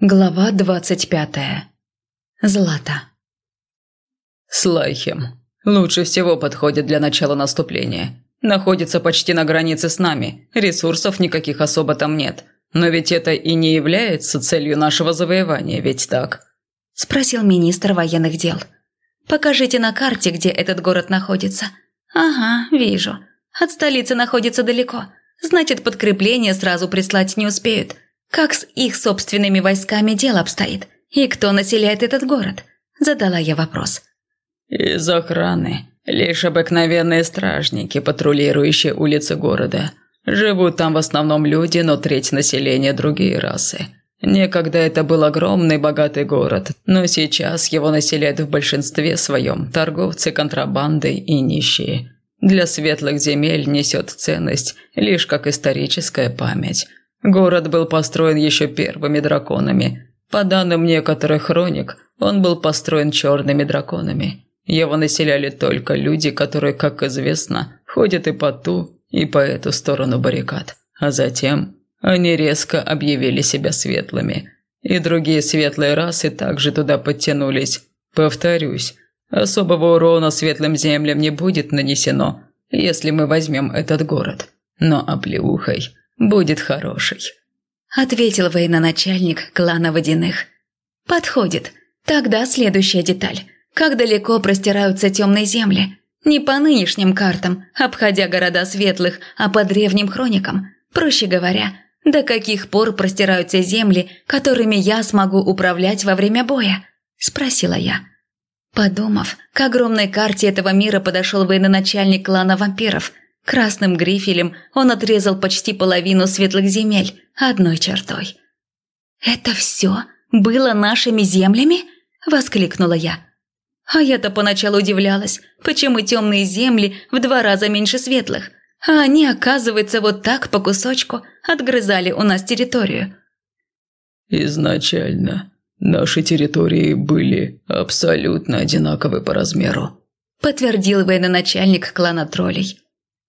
Глава двадцать пятая. Злата. Слайхем. Лучше всего подходит для начала наступления. Находится почти на границе с нами. Ресурсов никаких особо там нет. Но ведь это и не является целью нашего завоевания, ведь так? Спросил министр военных дел. Покажите на карте, где этот город находится. Ага, вижу. От столицы находится далеко. Значит, подкрепление сразу прислать не успеют. Как с их собственными войсками дело обстоит? И кто населяет этот город? Задала я вопрос. Из охраны. Лишь обыкновенные стражники, патрулирующие улицы города. Живут там в основном люди, но треть населения другие расы. Некогда это был огромный богатый город, но сейчас его населяют в большинстве своем торговцы контрабандой и нищие. Для светлых земель несет ценность лишь как историческая память. Город был построен еще первыми драконами. По данным некоторых хроник, он был построен черными драконами. Его населяли только люди, которые, как известно, ходят и по ту, и по эту сторону баррикад. А затем они резко объявили себя светлыми. И другие светлые расы также туда подтянулись. Повторюсь, особого урона светлым землям не будет нанесено, если мы возьмем этот город. Но оплеухой будет хороший», – ответил военачальник клана Водяных. «Подходит. Тогда следующая деталь. Как далеко простираются темные земли? Не по нынешним картам, обходя города светлых, а по древним хроникам. Проще говоря, до каких пор простираются земли, которыми я смогу управлять во время боя?» – спросила я. Подумав, к огромной карте этого мира подошел военачальник клана вампиров – Красным грифелем он отрезал почти половину светлых земель одной чертой. «Это все было нашими землями?» – воскликнула я. А я-то поначалу удивлялась, почему темные земли в два раза меньше светлых, а они, оказывается, вот так по кусочку отгрызали у нас территорию. «Изначально наши территории были абсолютно одинаковы по размеру», подтвердил военачальник клана троллей.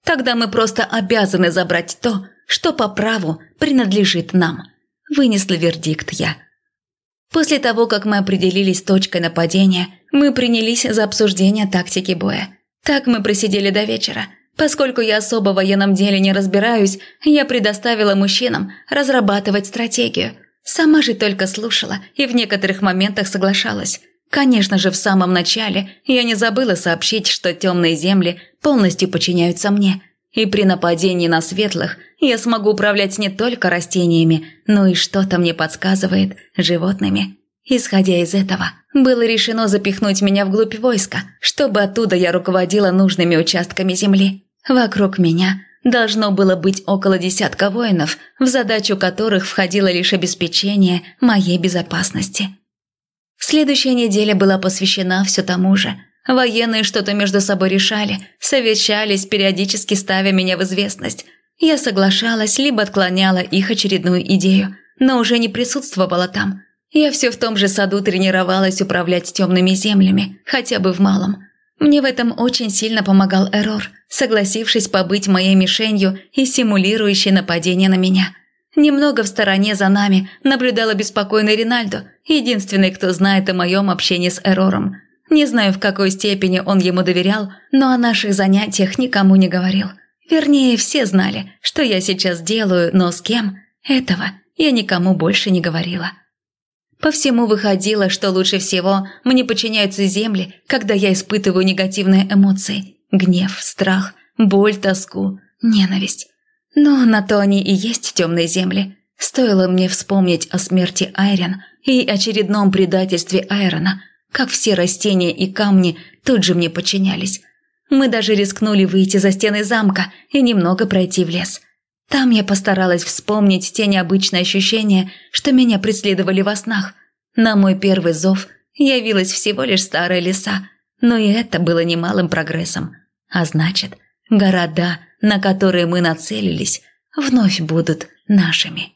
Тогда мы просто обязаны забрать то, что по праву принадлежит нам», – вынесла вердикт я. После того, как мы определились точкой нападения, мы принялись за обсуждение тактики боя. Так мы просидели до вечера. Поскольку я особо в военном деле не разбираюсь, я предоставила мужчинам разрабатывать стратегию. Сама же только слушала и в некоторых моментах соглашалась. Конечно же, в самом начале я не забыла сообщить, что темные земли полностью подчиняются мне, и при нападении на светлых я смогу управлять не только растениями, но и что-то мне подсказывает животными. Исходя из этого, было решено запихнуть меня вглубь войска, чтобы оттуда я руководила нужными участками земли. Вокруг меня должно было быть около десятка воинов, в задачу которых входило лишь обеспечение моей безопасности. Следующая неделя была посвящена все тому же. Военные что-то между собой решали, совещались, периодически ставя меня в известность. Я соглашалась, либо отклоняла их очередную идею, но уже не присутствовала там. Я все в том же саду тренировалась управлять темными землями, хотя бы в малом. Мне в этом очень сильно помогал Эрор, согласившись побыть моей мишенью и симулирующей нападение на меня – Немного в стороне за нами наблюдал обеспокоенный Ринальдо, единственный, кто знает о моем общении с Эрором. Не знаю, в какой степени он ему доверял, но о наших занятиях никому не говорил. Вернее, все знали, что я сейчас делаю, но с кем – этого я никому больше не говорила. По всему выходило, что лучше всего мне подчиняются земли, когда я испытываю негативные эмоции – гнев, страх, боль, тоску, ненависть. Но на то они и есть темные земли. Стоило мне вспомнить о смерти Айрен и очередном предательстве Айрона, как все растения и камни тут же мне подчинялись. Мы даже рискнули выйти за стены замка и немного пройти в лес. Там я постаралась вспомнить те необычные ощущения, что меня преследовали во снах. На мой первый зов явилась всего лишь старая леса, но и это было немалым прогрессом. А значит, города – на которые мы нацелились, вновь будут нашими.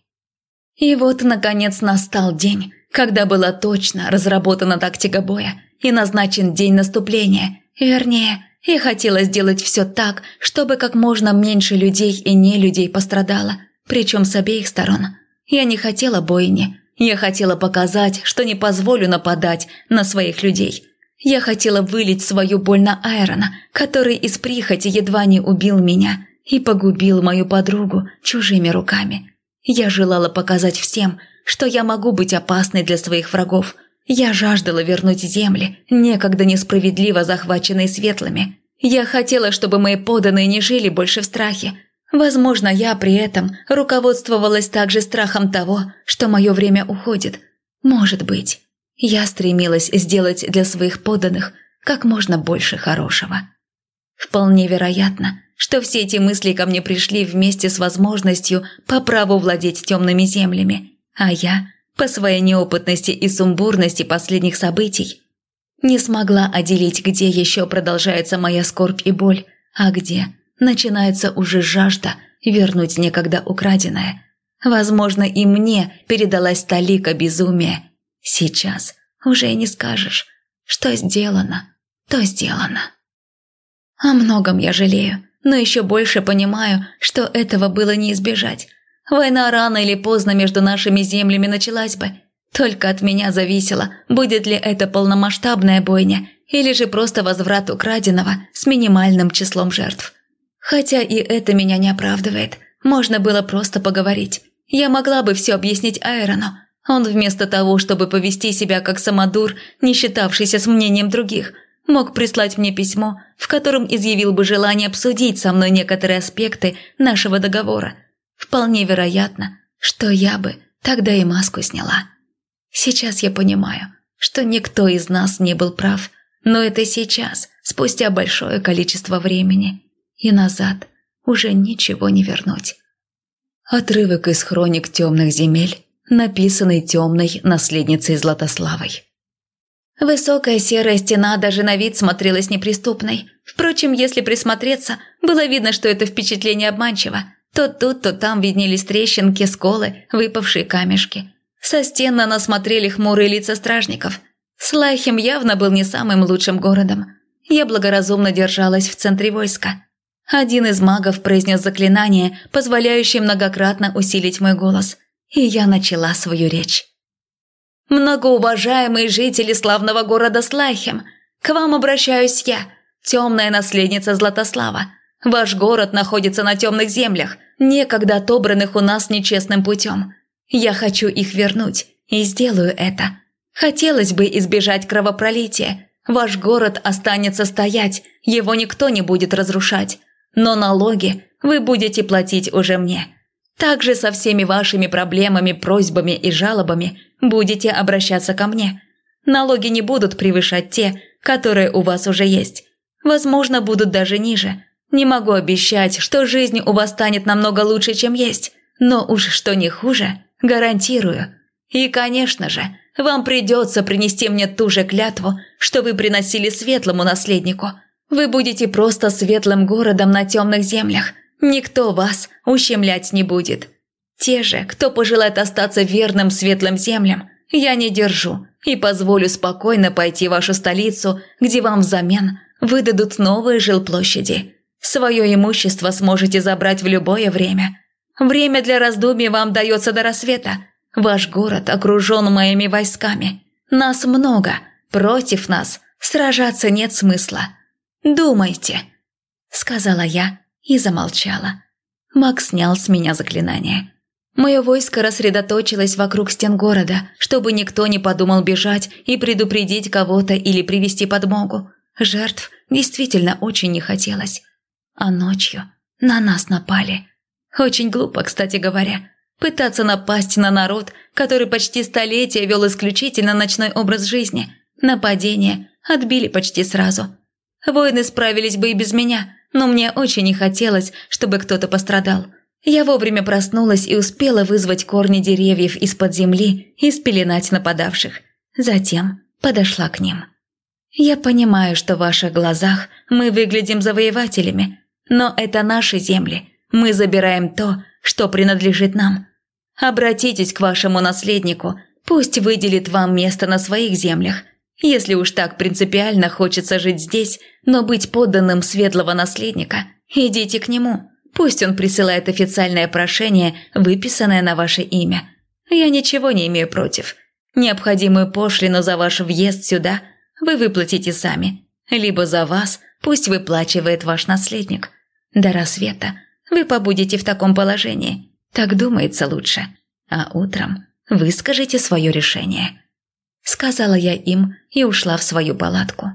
И вот, наконец, настал день, когда была точно разработана тактика боя и назначен день наступления. Вернее, я хотела сделать все так, чтобы как можно меньше людей и не людей пострадало, причем с обеих сторон. Я не хотела бойни, Я хотела показать, что не позволю нападать на своих людей. Я хотела вылить свою боль на Айрона, который из прихоти едва не убил меня и погубил мою подругу чужими руками. Я желала показать всем, что я могу быть опасной для своих врагов. Я жаждала вернуть земли, некогда несправедливо захваченные светлыми. Я хотела, чтобы мои поданные не жили больше в страхе. Возможно, я при этом руководствовалась также страхом того, что мое время уходит. Может быть. Я стремилась сделать для своих поданных как можно больше хорошего. Вполне вероятно, что все эти мысли ко мне пришли вместе с возможностью по праву владеть темными землями, а я, по своей неопытности и сумбурности последних событий, не смогла отделить, где еще продолжается моя скорбь и боль, а где начинается уже жажда вернуть некогда украденное. Возможно, и мне передалась талика безумия. Сейчас уже не скажешь, что сделано, то сделано. О многом я жалею, но еще больше понимаю, что этого было не избежать. Война рано или поздно между нашими землями началась бы. Только от меня зависело, будет ли это полномасштабная бойня или же просто возврат украденного с минимальным числом жертв. Хотя и это меня не оправдывает. Можно было просто поговорить. Я могла бы все объяснить Айрону. Он вместо того, чтобы повести себя как самодур, не считавшийся с мнением других, мог прислать мне письмо, в котором изъявил бы желание обсудить со мной некоторые аспекты нашего договора. Вполне вероятно, что я бы тогда и маску сняла. Сейчас я понимаю, что никто из нас не был прав, но это сейчас, спустя большое количество времени, и назад уже ничего не вернуть. Отрывок из хроник темных земель, написанный темной наследницей Златославой. Высокая серая стена даже на вид смотрелась неприступной. Впрочем, если присмотреться, было видно, что это впечатление обманчиво. То тут, то там виднелись трещинки, сколы, выпавшие камешки. Со стен на нас смотрели хмурые лица стражников. Слайхем явно был не самым лучшим городом. Я благоразумно держалась в центре войска. Один из магов произнес заклинание, позволяющее многократно усилить мой голос. И я начала свою речь. «Многоуважаемые жители славного города Слайхем, к вам обращаюсь я, темная наследница Златослава. Ваш город находится на темных землях, некогда отобранных у нас нечестным путем. Я хочу их вернуть и сделаю это. Хотелось бы избежать кровопролития. Ваш город останется стоять, его никто не будет разрушать. Но налоги вы будете платить уже мне. Также со всеми вашими проблемами, просьбами и жалобами будете обращаться ко мне. Налоги не будут превышать те, которые у вас уже есть. Возможно, будут даже ниже. Не могу обещать, что жизнь у вас станет намного лучше, чем есть. Но уж что не хуже, Гарантирую. И, конечно же, вам придется принести мне ту же клятву, что вы приносили светлому наследнику. Вы будете просто светлым городом на темных землях. Никто вас ущемлять не будет. Те же, кто пожелает остаться верным светлым землям, я не держу и позволю спокойно пойти в вашу столицу, где вам взамен выдадут новые жилплощади. Свое имущество сможете забрать в любое время – Время для раздумий вам дается до рассвета. Ваш город окружен моими войсками. Нас много. Против нас сражаться нет смысла. Думайте», — сказала я и замолчала. Макс снял с меня заклинание. Мое войско рассредоточилось вокруг стен города, чтобы никто не подумал бежать и предупредить кого-то или привести подмогу. Жертв действительно очень не хотелось. А ночью на нас напали. Очень глупо, кстати говоря, пытаться напасть на народ, который почти столетия вел исключительно ночной образ жизни. Нападение отбили почти сразу. Воины справились бы и без меня, но мне очень не хотелось, чтобы кто-то пострадал. Я вовремя проснулась и успела вызвать корни деревьев из-под земли и спеленать нападавших. Затем подошла к ним. «Я понимаю, что в ваших глазах мы выглядим завоевателями, но это наши земли – мы забираем то, что принадлежит нам. Обратитесь к вашему наследнику, пусть выделит вам место на своих землях. Если уж так принципиально хочется жить здесь, но быть подданным светлого наследника, идите к нему. Пусть он присылает официальное прошение, выписанное на ваше имя. Я ничего не имею против. Необходимую пошлину за ваш въезд сюда вы выплатите сами. Либо за вас пусть выплачивает ваш наследник. До рассвета вы побудете в таком положении. Так думается лучше. А утром выскажите свое решение. Сказала я им и ушла в свою палатку.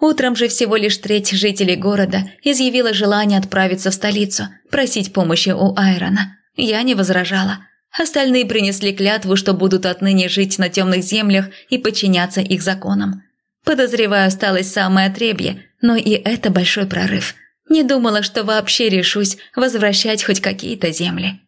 Утром же всего лишь треть жителей города изъявила желание отправиться в столицу, просить помощи у Айрона. Я не возражала. Остальные принесли клятву, что будут отныне жить на темных землях и подчиняться их законам. Подозреваю, осталось самое отребье, но и это большой прорыв. Не думала, что вообще решусь возвращать хоть какие-то земли.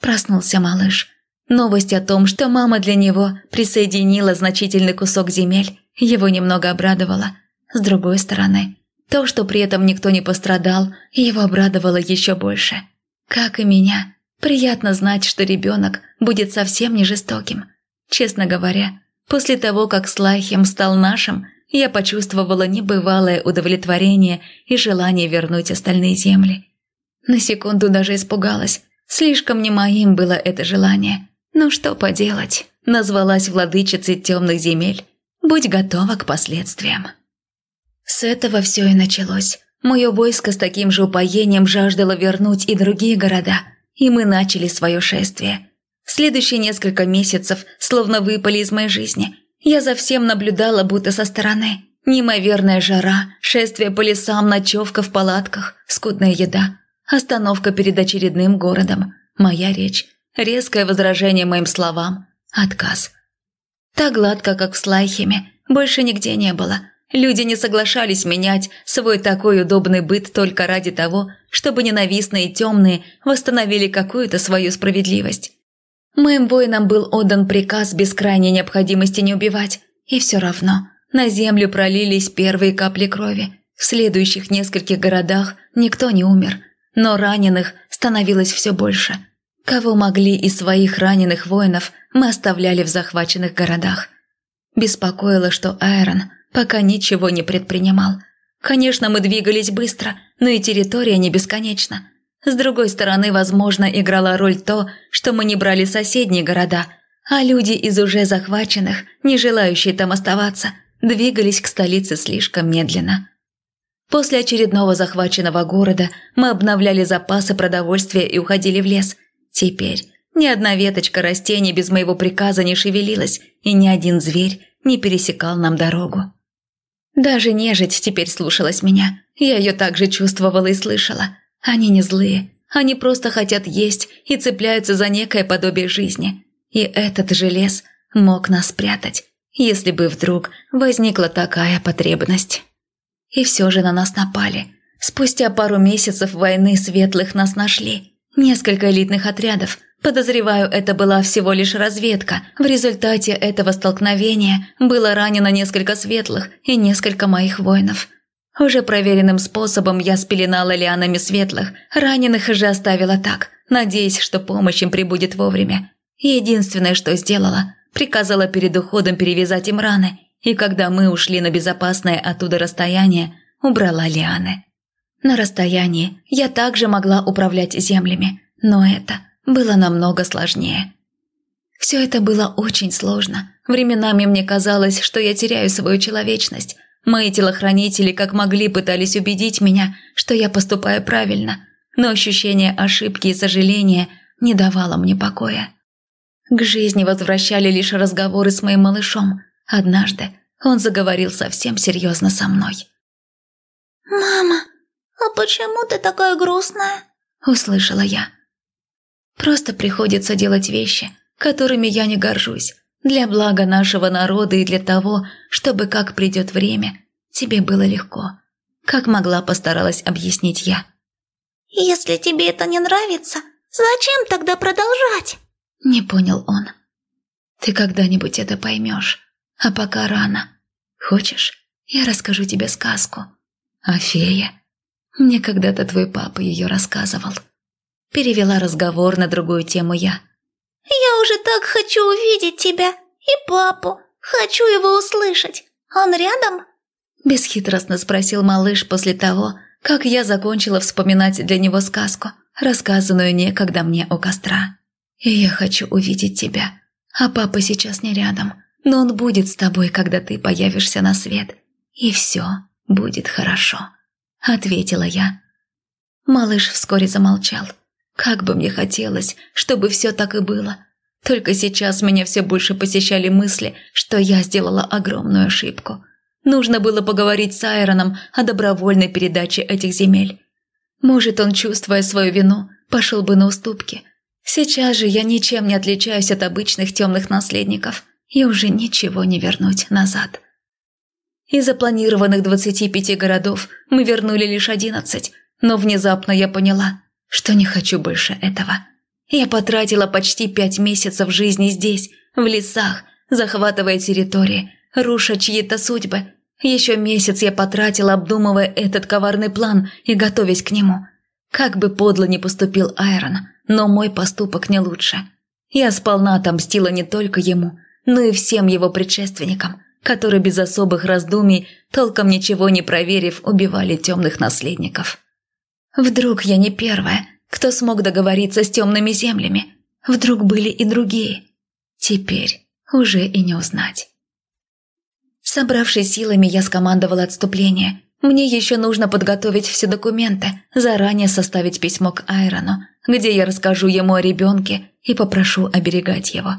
Проснулся малыш. Новость о том, что мама для него присоединила значительный кусок земель, его немного обрадовала. С другой стороны, то, что при этом никто не пострадал, его обрадовало еще больше. Как и меня, приятно знать, что ребенок будет совсем не жестоким. Честно говоря, после того, как Слайхем стал нашим, я почувствовала небывалое удовлетворение и желание вернуть остальные земли. На секунду даже испугалась. Слишком не моим было это желание. Ну что поделать, назвалась владычицей темных земель. Будь готова к последствиям. С этого все и началось. Мое войско с таким же упоением жаждало вернуть и другие города, и мы начали свое шествие. Следующие несколько месяцев словно выпали из моей жизни. Я за всем наблюдала, будто со стороны. Неимоверная жара, шествие по лесам, ночевка в палатках, скудная еда, остановка перед очередным городом, моя речь, резкое возражение моим словам, отказ. Так гладко, как в Слайхеме, больше нигде не было. Люди не соглашались менять свой такой удобный быт только ради того, чтобы ненавистные темные восстановили какую-то свою справедливость. Моим воинам был отдан приказ без крайней необходимости не убивать, и все равно на землю пролились первые капли крови. В следующих нескольких городах никто не умер, но раненых становилось все больше – Кого могли из своих раненых воинов мы оставляли в захваченных городах. Беспокоило, что Айрон пока ничего не предпринимал. Конечно, мы двигались быстро, но и территория не бесконечна. С другой стороны, возможно, играла роль то, что мы не брали соседние города, а люди из уже захваченных, не желающие там оставаться, двигались к столице слишком медленно. После очередного захваченного города мы обновляли запасы продовольствия и уходили в лес – Теперь ни одна веточка растений без моего приказа не шевелилась, и ни один зверь не пересекал нам дорогу. Даже нежить теперь слушалась меня. Я ее также чувствовала и слышала. Они не злые, они просто хотят есть и цепляются за некое подобие жизни. И этот же лес мог нас спрятать, если бы вдруг возникла такая потребность. И все же на нас напали. Спустя пару месяцев войны светлых нас нашли. Несколько элитных отрядов. Подозреваю, это была всего лишь разведка. В результате этого столкновения было ранено несколько светлых и несколько моих воинов. Уже проверенным способом я спеленала лианами светлых, раненых же оставила так, надеясь, что помощь им прибудет вовремя. Единственное, что сделала, приказала перед уходом перевязать им раны, и когда мы ушли на безопасное оттуда расстояние, убрала лианы. На расстоянии я также могла управлять землями, но это было намного сложнее. Все это было очень сложно. Временами мне казалось, что я теряю свою человечность. Мои телохранители как могли пытались убедить меня, что я поступаю правильно, но ощущение ошибки и сожаления не давало мне покоя. К жизни возвращали лишь разговоры с моим малышом. Однажды он заговорил совсем серьезно со мной. «Мама, «А почему ты такая грустная?» – услышала я. «Просто приходится делать вещи, которыми я не горжусь, для блага нашего народа и для того, чтобы, как придет время, тебе было легко. Как могла, постаралась объяснить я. «Если тебе это не нравится, зачем тогда продолжать?» Не понял он. «Ты когда-нибудь это поймешь, а пока рано. Хочешь, я расскажу тебе сказку о фее?» Мне когда-то твой папа ее рассказывал. Перевела разговор на другую тему я. Я уже так хочу увидеть тебя и папу. Хочу его услышать. Он рядом? Бесхитростно спросил малыш после того, как я закончила вспоминать для него сказку, рассказанную некогда мне у костра. И я хочу увидеть тебя. А папа сейчас не рядом, но он будет с тобой, когда ты появишься на свет. И все будет хорошо», – ответила я. Малыш вскоре замолчал. Как бы мне хотелось, чтобы все так и было. Только сейчас меня все больше посещали мысли, что я сделала огромную ошибку. Нужно было поговорить с Айроном о добровольной передаче этих земель. Может, он, чувствуя свою вину, пошел бы на уступки. Сейчас же я ничем не отличаюсь от обычных темных наследников, и уже ничего не вернуть назад. Из запланированных 25 городов мы вернули лишь 11, но внезапно я поняла, что не хочу больше этого. Я потратила почти пять месяцев жизни здесь, в лесах, захватывая территории, руша чьи-то судьбы. Еще месяц я потратила, обдумывая этот коварный план и готовясь к нему. Как бы подло не поступил Айрон, но мой поступок не лучше. Я сполна отомстила не только ему, но и всем его предшественникам, которые без особых раздумий, толком ничего не проверив, убивали темных наследников. Вдруг я не первая, кто смог договориться с темными землями? Вдруг были и другие? Теперь уже и не узнать. Собравшись силами, я скомандовала отступление. Мне еще нужно подготовить все документы, заранее составить письмо к Айрону, где я расскажу ему о ребенке и попрошу оберегать его.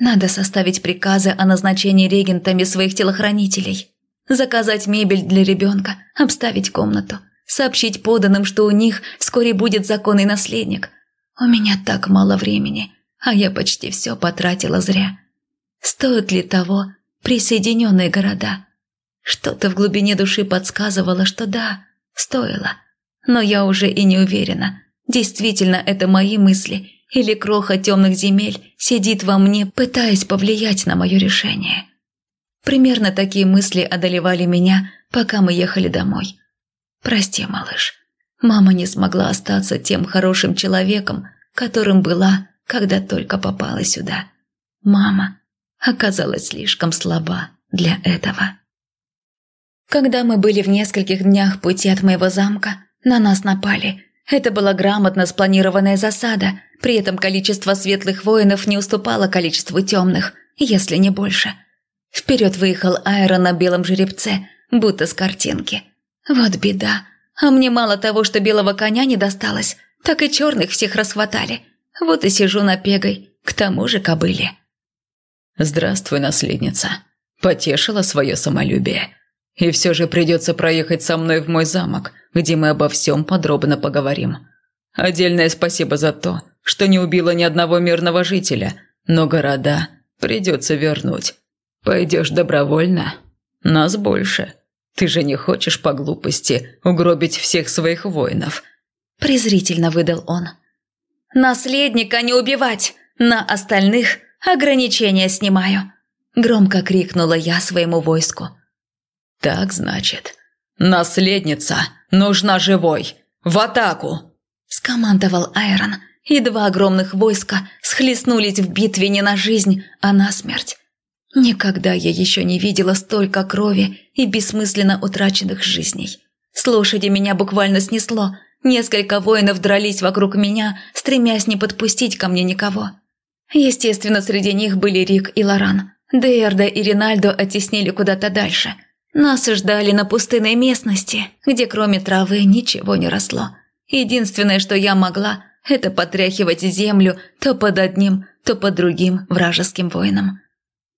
Надо составить приказы о назначении регентами своих телохранителей, заказать мебель для ребенка, обставить комнату, сообщить поданным, что у них вскоре будет законный наследник. У меня так мало времени, а я почти все потратила зря. Стоит ли того присоединенные города? Что-то в глубине души подсказывало, что да, стоило. Но я уже и не уверена, действительно это мои мысли или кроха темных земель сидит во мне, пытаясь повлиять на мое решение. Примерно такие мысли одолевали меня, пока мы ехали домой. Прости, малыш. Мама не смогла остаться тем хорошим человеком, которым была, когда только попала сюда. Мама оказалась слишком слаба для этого. Когда мы были в нескольких днях пути от моего замка, на нас напали. Это была грамотно спланированная засада, при этом количество светлых воинов не уступало количеству темных, если не больше. Вперед выехал Айрон на белом жеребце, будто с картинки – вот беда. А мне мало того, что белого коня не досталось, так и черных всех расхватали. Вот и сижу на пегой, к тому же кобыле. «Здравствуй, наследница. Потешила свое самолюбие. И все же придется проехать со мной в мой замок, где мы обо всем подробно поговорим. Отдельное спасибо за то, что не убила ни одного мирного жителя, но города придется вернуть. Пойдешь добровольно? Нас больше. Ты же не хочешь по глупости угробить всех своих воинов?» Презрительно выдал он. «Наследника не убивать! На остальных ограничения снимаю!» Громко крикнула я своему войску. «Так значит, наследница нужна живой! В атаку!» Скомандовал Айрон, и два огромных войска схлестнулись в битве не на жизнь, а на смерть. Никогда я еще не видела столько крови и бессмысленно утраченных жизней. С лошади меня буквально снесло. Несколько воинов дрались вокруг меня, стремясь не подпустить ко мне никого. Естественно, среди них были Рик и Лоран. Дейрда и Ринальдо оттеснили куда-то дальше. Нас ждали на пустынной местности, где кроме травы ничего не росло. Единственное, что я могла, это потряхивать землю то под одним, то под другим вражеским воином.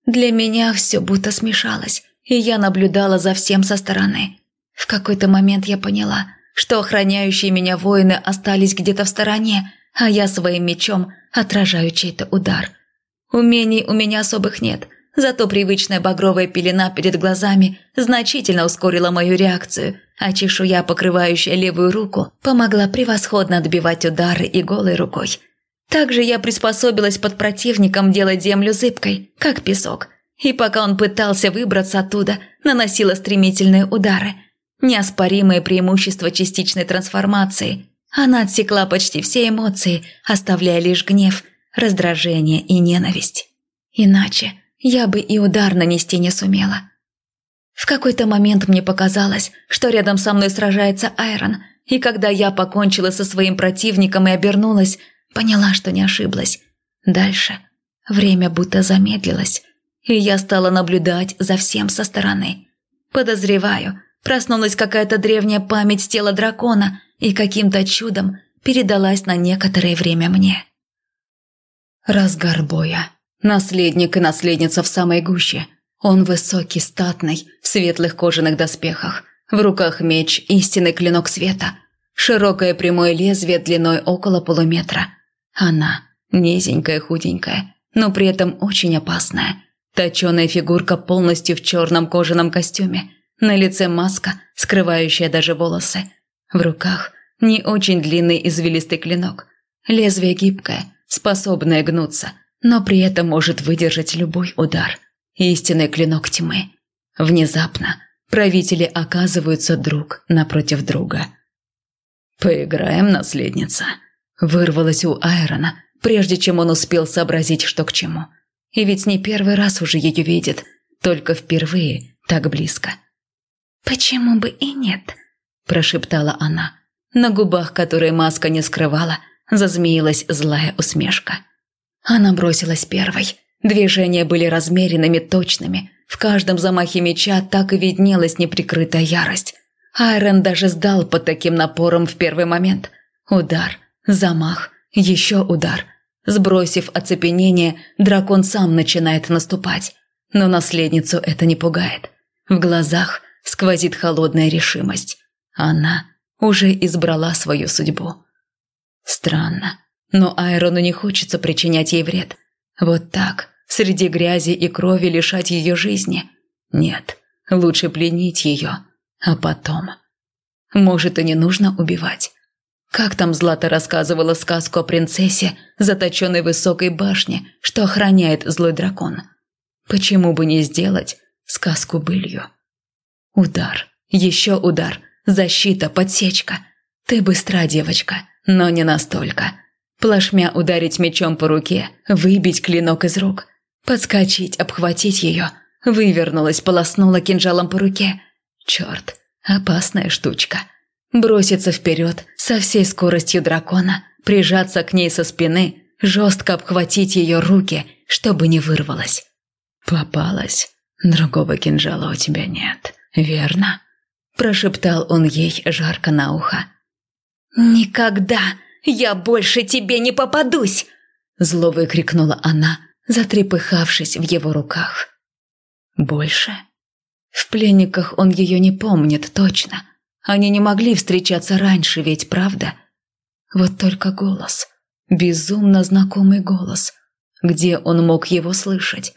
Для меня все будто смешалось, и я наблюдала за всем со стороны. В какой-то момент я поняла, что охраняющие меня воины остались где-то в стороне, а я своим мечом отражаю чей-то удар. Умений у меня особых нет, зато привычная багровая пелена перед глазами значительно ускорила мою реакцию, а чешуя, покрывающая левую руку, помогла превосходно отбивать удары и голой рукой – также я приспособилась под противником делать землю зыбкой, как песок. И пока он пытался выбраться оттуда, наносила стремительные удары. Неоспоримое преимущество частичной трансформации. Она отсекла почти все эмоции, оставляя лишь гнев, раздражение и ненависть. Иначе я бы и удар нанести не сумела. В какой-то момент мне показалось, что рядом со мной сражается Айрон, и когда я покончила со своим противником и обернулась, Поняла, что не ошиблась. Дальше время будто замедлилось, и я стала наблюдать за всем со стороны. Подозреваю, проснулась какая-то древняя память тела дракона и каким-то чудом передалась на некоторое время мне. Разгар боя. Наследник и наследница в самой гуще. Он высокий, статный, в светлых кожаных доспехах. В руках меч, истинный клинок света. Широкое прямое лезвие длиной около полуметра. Она низенькая, худенькая, но при этом очень опасная. Точеная фигурка полностью в черном кожаном костюме. На лице маска, скрывающая даже волосы. В руках не очень длинный извилистый клинок. Лезвие гибкое, способное гнуться, но при этом может выдержать любой удар. Истинный клинок тьмы. Внезапно правители оказываются друг напротив друга. «Поиграем, наследница», – вырвалось у Айрона, прежде чем он успел сообразить, что к чему. И ведь не первый раз уже ее видит, только впервые так близко. «Почему бы и нет?» – прошептала она. На губах, которые маска не скрывала, зазмеилась злая усмешка. Она бросилась первой. Движения были размеренными, точными. В каждом замахе меча так и виднелась неприкрытая ярость. Айрон даже сдал под таким напором в первый момент. Удар, замах, еще удар. Сбросив оцепенение, дракон сам начинает наступать. Но наследницу это не пугает. В глазах сквозит холодная решимость. Она уже избрала свою судьбу. Странно, но Айрону не хочется причинять ей вред. Вот так, среди грязи и крови лишать ее жизни. Нет, лучше пленить ее, а потом... Может, и не нужно убивать. Как там Злата рассказывала сказку о принцессе, заточенной в высокой башне, что охраняет злой дракон? Почему бы не сделать сказку былью? Удар, еще удар, защита, подсечка. Ты быстра, девочка, но не настолько. Плашмя ударить мечом по руке, выбить клинок из рук, подскочить, обхватить ее, вывернулась, полоснула кинжалом по руке. Черт, опасная штучка броситься вперед со всей скоростью дракона, прижаться к ней со спины, жестко обхватить ее руки, чтобы не вырвалась. «Попалась. Другого кинжала у тебя нет, верно?» Прошептал он ей жарко на ухо. «Никогда я больше тебе не попадусь!» Зло выкрикнула она, затрепыхавшись в его руках. «Больше?» В пленниках он ее не помнит точно – они не могли встречаться раньше, ведь правда? Вот только голос. Безумно знакомый голос. Где он мог его слышать?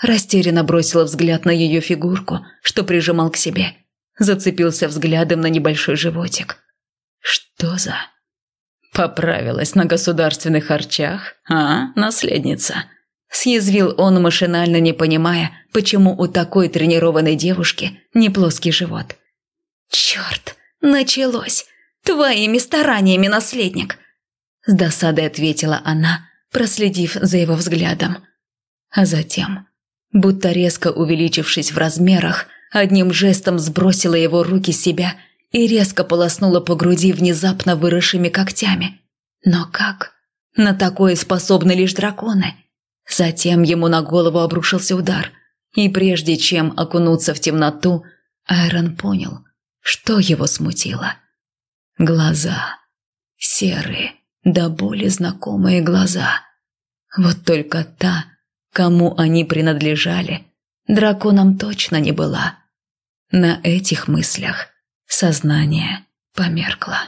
Растерянно бросила взгляд на ее фигурку, что прижимал к себе. Зацепился взглядом на небольшой животик. Что за... Поправилась на государственных харчах, а, наследница? Съязвил он, машинально не понимая, почему у такой тренированной девушки не плоский живот. «Черт, началось! Твоими стараниями, наследник!» С досадой ответила она, проследив за его взглядом. А затем, будто резко увеличившись в размерах, одним жестом сбросила его руки с себя и резко полоснула по груди внезапно выросшими когтями. Но как? На такое способны лишь драконы. Затем ему на голову обрушился удар, и прежде чем окунуться в темноту, Айрон понял, что его смутило? Глаза. Серые, до боли знакомые глаза. Вот только та, кому они принадлежали, драконом точно не была. На этих мыслях сознание померкло.